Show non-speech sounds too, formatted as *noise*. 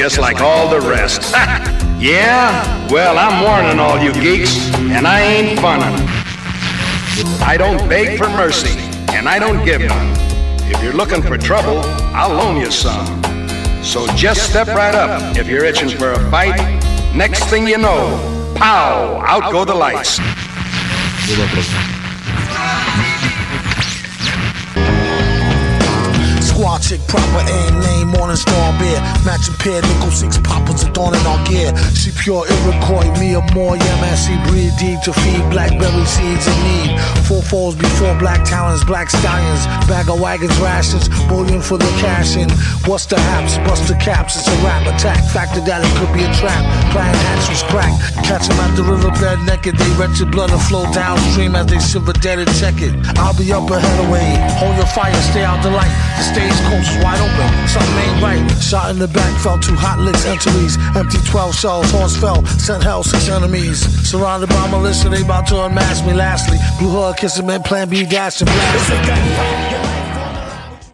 just like all the rest. *laughs* yeah? Well, I'm warning all you geeks, and I ain't funnin'. I don't beg for mercy, and I don't give none. If you're looking for trouble, I'll loan you some. So just step right up if you're itching for a fight. Next thing you know, pow, out go the lights. Squad chick, proper aim, name, morning star beer. Matching pair, nickel six poppers adorning our gear. She pure Iroquois, me a Moor, she breathe deep to feed blackberry seeds in need. Four falls before black talons, black stallions. Bag of wagons, rations, bullion for the cash in. What's the haps? Bust the caps, it's a rap attack. Factor that it could be a trap. Plan hatch was cracked. Catch 'em at the riverbed naked. They wretched blood and flow downstream as they shiver dead and check it. I'll be up ahead away. Hold your fire, stay out the light. The stage coast is wide open. Something. Shot in the back, fell two hot licks, entries. Empty 12 shells, horse fell, sent hell, six enemies. Surrounded by militia, they about to unmask me. Lastly, blue hood kissing men, plan B, dash and.